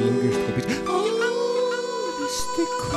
linguist kapitel. Oh, is.